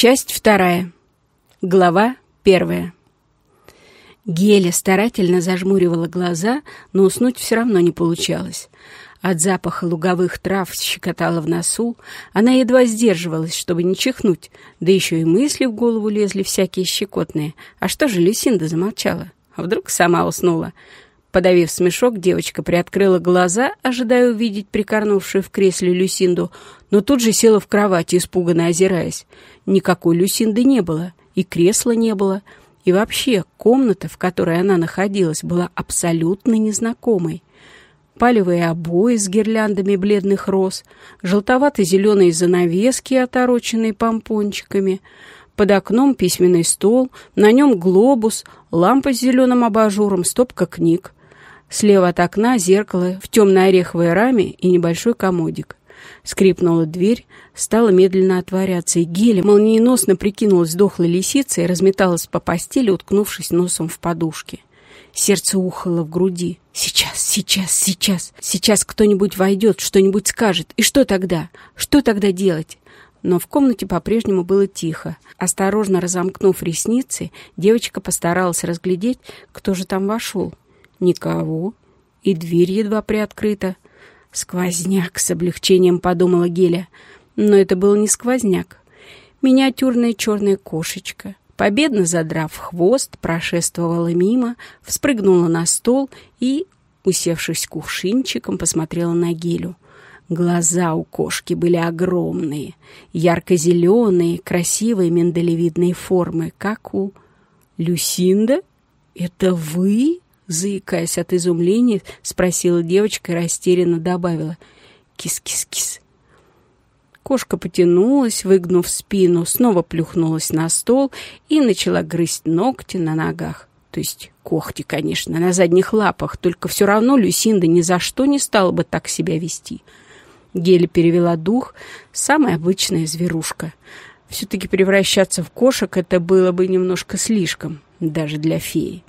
Часть вторая. Глава первая. Геля старательно зажмуривала глаза, но уснуть все равно не получалось. От запаха луговых трав щекотала в носу. Она едва сдерживалась, чтобы не чихнуть. Да еще и мысли в голову лезли всякие щекотные. А что же Люсинда замолчала? А вдруг сама уснула? Подавив смешок, девочка приоткрыла глаза, ожидая увидеть прикорнувшую в кресле Люсинду, но тут же села в кровати, испуганно озираясь. Никакой Люсинды не было, и кресла не было, и вообще комната, в которой она находилась, была абсолютно незнакомой. Палевые обои с гирляндами бледных роз, желтовато-зеленые занавески, отороченные помпончиками — под окном письменный стол, на нем глобус, лампа с зеленым абажуром, стопка книг. Слева от окна зеркало в темной ореховой раме и небольшой комодик. Скрипнула дверь, стала медленно отворяться, и Геля молниеносно прикинулась дохлой лисицей и разметалась по постели, уткнувшись носом в подушке. Сердце ухало в груди. Сейчас, сейчас, сейчас. Сейчас кто-нибудь войдет, что-нибудь скажет. И что тогда? Что тогда делать? Но в комнате по-прежнему было тихо. Осторожно разомкнув ресницы, девочка постаралась разглядеть, кто же там вошел. Никого. И дверь едва приоткрыта. «Сквозняк!» — с облегчением подумала Геля. Но это был не сквозняк. Миниатюрная черная кошечка, победно задрав хвост, прошествовала мимо, вспрыгнула на стол и, усевшись кувшинчиком, посмотрела на Гелю. Глаза у кошки были огромные, ярко-зеленые, красивые миндалевидные формы, как у... «Люсинда? Это вы?» Заикаясь от изумления, спросила девочка и растерянно добавила. «Кис-кис-кис». Кошка потянулась, выгнув спину, снова плюхнулась на стол и начала грызть ногти на ногах. То есть когти, конечно, на задних лапах, только все равно Люсинда ни за что не стала бы так себя вести. Геля перевела дух. Самая обычная зверушка. Все-таки превращаться в кошек это было бы немножко слишком, даже для феи.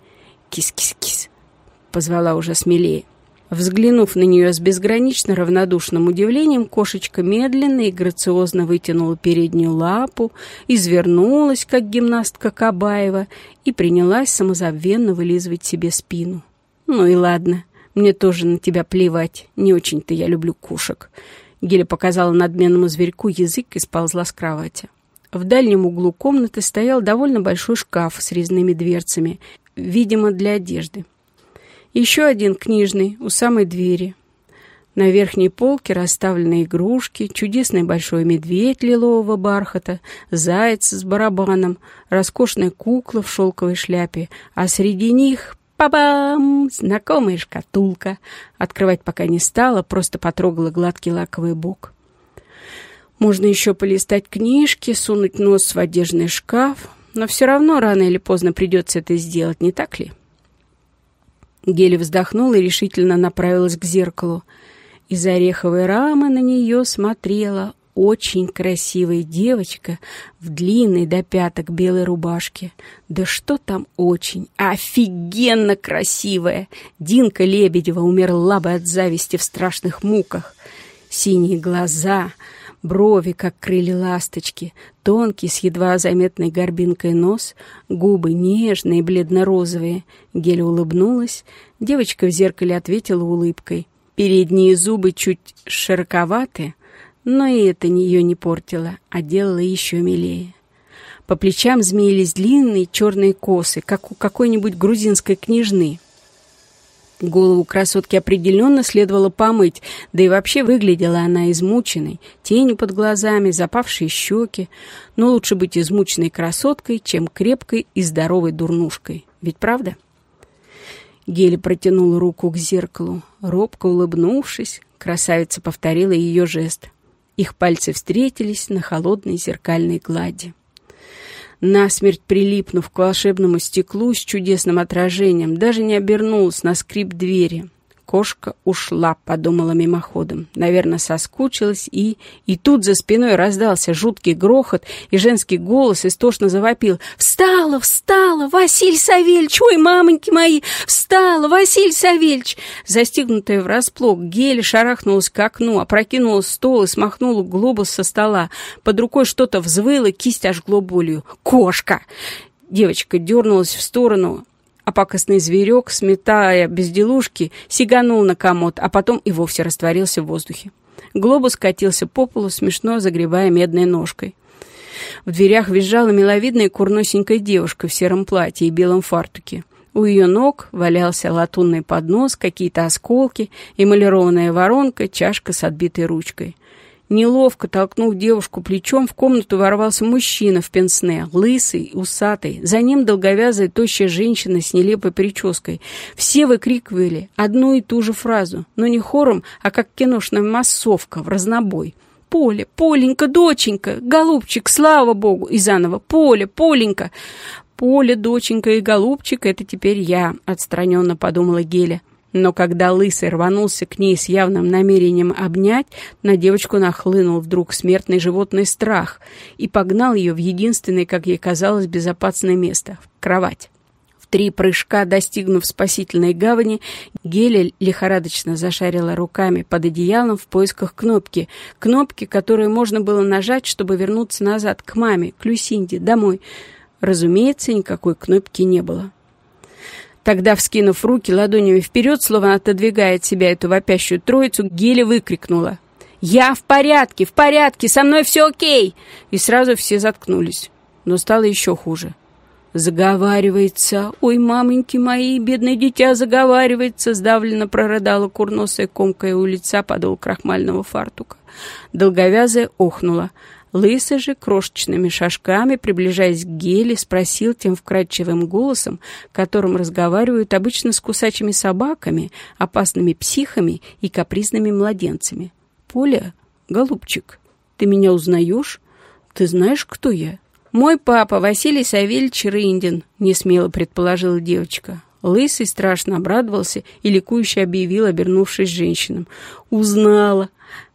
«Кис-кис-кис», — позвала уже смелее. Взглянув на нее с безгранично равнодушным удивлением, кошечка медленно и грациозно вытянула переднюю лапу, извернулась, как гимнастка Кабаева, и принялась самозабвенно вылизывать себе спину. «Ну и ладно, мне тоже на тебя плевать, не очень-то я люблю кошек». Геля показала надменному зверьку язык и сползла с кровати. В дальнем углу комнаты стоял довольно большой шкаф с резными дверцами, видимо, для одежды. Еще один книжный у самой двери. На верхней полке расставлены игрушки, чудесный большой медведь лилового бархата, заяц с барабаном, роскошная кукла в шелковой шляпе, а среди них Па-бам! Знакомая шкатулка. Открывать пока не стала, просто потрогала гладкий лаковый бок. Можно еще полистать книжки, сунуть нос в одежный шкаф, но все равно рано или поздно придется это сделать, не так ли? Гели вздохнула и решительно направилась к зеркалу. Из ореховой рамы на нее смотрела очень красивая девочка в длинной до пяток белой рубашке. Да что там очень, офигенно красивая! Динка Лебедева умерла бы от зависти в страшных муках. Синие глаза, брови, как крылья ласточки, тонкий с едва заметной горбинкой нос, губы нежные, бледно-розовые. Геля улыбнулась, девочка в зеркале ответила улыбкой. Передние зубы чуть широковаты, но и это ее не портило, а делало еще милее. По плечам змеились длинные черные косы, как у какой-нибудь грузинской княжны. Голову красотки определенно следовало помыть, да и вообще выглядела она измученной, тенью под глазами, запавшие щеки. Но лучше быть измученной красоткой, чем крепкой и здоровой дурнушкой. Ведь правда? Гели протянула руку к зеркалу. Робко улыбнувшись, красавица повторила ее жест. Их пальцы встретились на холодной зеркальной глади. Насмерть прилипнув к волшебному стеклу с чудесным отражением, даже не обернулась на скрип двери. Кошка ушла, подумала мимоходом. Наверное, соскучилась и... И тут за спиной раздался жуткий грохот, и женский голос истошно завопил. «Встала, встала! Василий Савельич! Ой, мамоньки мои! Встала, Василий Савельич!» Застигнутая врасплох, Геля шарахнулась к окну, опрокинула стол и смахнула глобус со стола. Под рукой что-то взвыло, кисть ожгло болью. «Кошка!» Девочка дернулась в сторону, а пакостный зверек, сметая безделушки, сиганул на комод, а потом и вовсе растворился в воздухе. Глобус катился по полу, смешно загребая медной ножкой. В дверях визжала миловидная курносенькая девушка в сером платье и белом фартуке. У ее ног валялся латунный поднос, какие-то осколки, эмалированная воронка, чашка с отбитой ручкой. Неловко толкнув девушку плечом, в комнату ворвался мужчина в пенсне, лысый, усатый. За ним долговязая тощая женщина с нелепой прической. Все выкрикивали одну и ту же фразу, но не хором, а как киношная массовка в разнобой. «Поле, Поленька, доченька, голубчик, слава богу!» И заново «Поле, Поленька!» «Поле, доченька и голубчик, это теперь я», — отстраненно подумала Геля. Но когда Лысый рванулся к ней с явным намерением обнять, на девочку нахлынул вдруг смертный животный страх и погнал ее в единственное, как ей казалось, безопасное место — в кровать. В три прыжка, достигнув спасительной гавани, Геля лихорадочно зашарила руками под одеялом в поисках кнопки. Кнопки, которую можно было нажать, чтобы вернуться назад к маме, к Люсинде, домой. Разумеется, никакой кнопки не было. Тогда, вскинув руки ладонями вперед, словно отодвигая от себя эту вопящую троицу, Геля выкрикнула. «Я в порядке, в порядке, со мной все окей!» И сразу все заткнулись. Но стало еще хуже. «Заговаривается! Ой, мамоньки мои, бедное дитя заговаривается!» Сдавленно прорыдала курносая комкая у лица подол крахмального фартука. Долговязая охнула. Лысый же крошечными шажками, приближаясь к Геле, спросил тем вкрадчивым голосом, которым разговаривают обычно с кусачими собаками, опасными психами и капризными младенцами. «Поля, голубчик, ты меня узнаешь? Ты знаешь, кто я?» «Мой папа, Василий Савельевич Рындин», — несмело предположила девочка. Лысый страшно обрадовался и ликующе объявил, обернувшись женщинам. «Узнала!»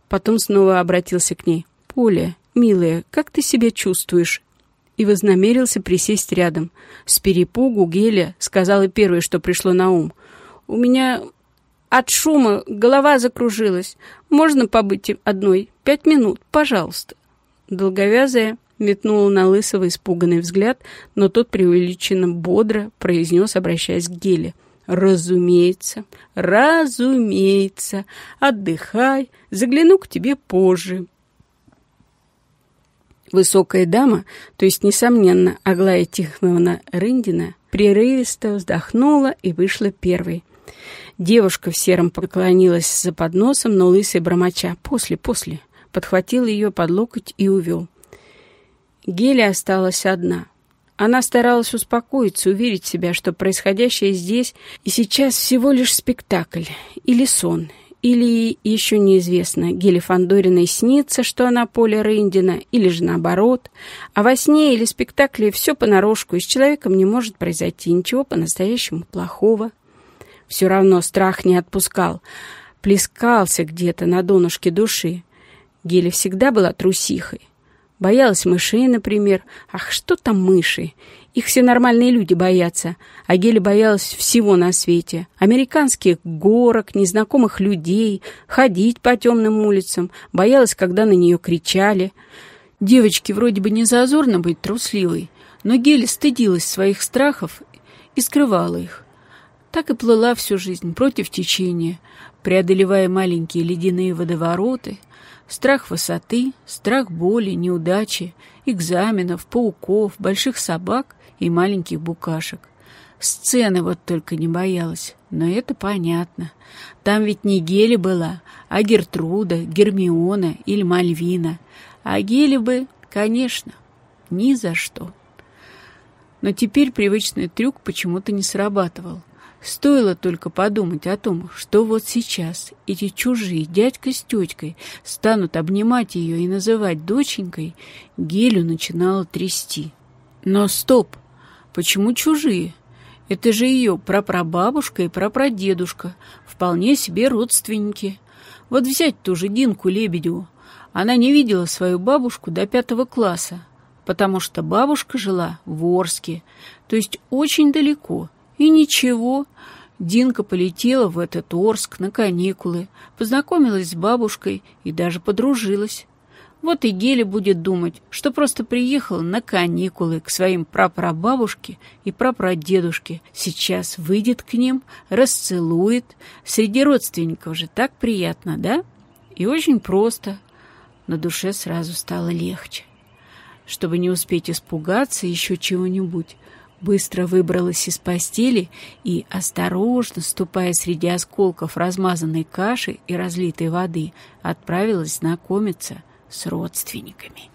Потом снова обратился к ней. «Поля, «Милая, как ты себя чувствуешь?» И вознамерился присесть рядом. С перепугу Геля сказала первое, что пришло на ум. «У меня от шума голова закружилась. Можно побыть одной? Пять минут, пожалуйста». Долговязая метнула на Лысого испуганный взгляд, но тот преувеличенно бодро произнес, обращаясь к Геле. «Разумеется, разумеется. Отдыхай, загляну к тебе позже. Высокая дама, то есть, несомненно, Аглая Тихоновна Рындина, прерывисто вздохнула и вышла первой. Девушка в сером поклонилась за подносом, но лысый бормоча «после, после» подхватил ее под локоть и увел. Геля осталась одна. Она старалась успокоиться, уверить себя, что происходящее здесь и сейчас всего лишь спектакль или сон, или, еще неизвестно, Геле Фандориной снится, что она Поля Рындина, или же наоборот. А во сне или спектакле все понарошку, и с человеком не может произойти ничего по-настоящему плохого. Все равно страх не отпускал. Плескался где-то на донышке души. Геля всегда была трусихой. Боялась мышей, например. Ах, что там мыши? Их все нормальные люди боятся. А Геля боялась всего на свете. Американских горок, незнакомых людей, ходить по темным улицам. Боялась, когда на нее кричали. Девочке вроде бы не зазорно быть трусливой, но Геля стыдилась своих страхов и скрывала их. Так и плыла всю жизнь против течения, преодолевая маленькие ледяные водовороты, страх высоты, страх боли, неудачи, экзаменов, пауков, больших собак и маленьких букашек. Сцены вот только не боялась, но это понятно. Там ведь не Гели была, а Гертруда, Гермиона или Мальвина. А Гели бы, конечно, ни за что. Но теперь привычный трюк почему-то не срабатывал. Стоило только подумать о том, что вот сейчас эти чужие дядька с теткой станут обнимать ее и называть доченькой, Гелю начинало трясти. Но стоп! Почему чужие? Это же ее прапрабабушка и прапрадедушка, вполне себе родственники. Вот взять ту же Динку Лебедеву. Она не видела свою бабушку до пятого класса, потому что бабушка жила в Орске, то есть очень далеко. И ничего, Динка полетела в этот Орск на каникулы, познакомилась с бабушкой и даже подружилась. Вот и Геля будет думать, что просто приехала на каникулы к своим прапрабабушке и прапрадедушке. Сейчас выйдет к ним, расцелует. Среди родственников же так приятно, да? И очень просто. На душе сразу стало легче. Чтобы не успеть испугаться еще чего-нибудь, быстро выбралась из постели и, осторожно ступая среди осколков размазанной каши и разлитой воды, отправилась знакомиться с родственниками.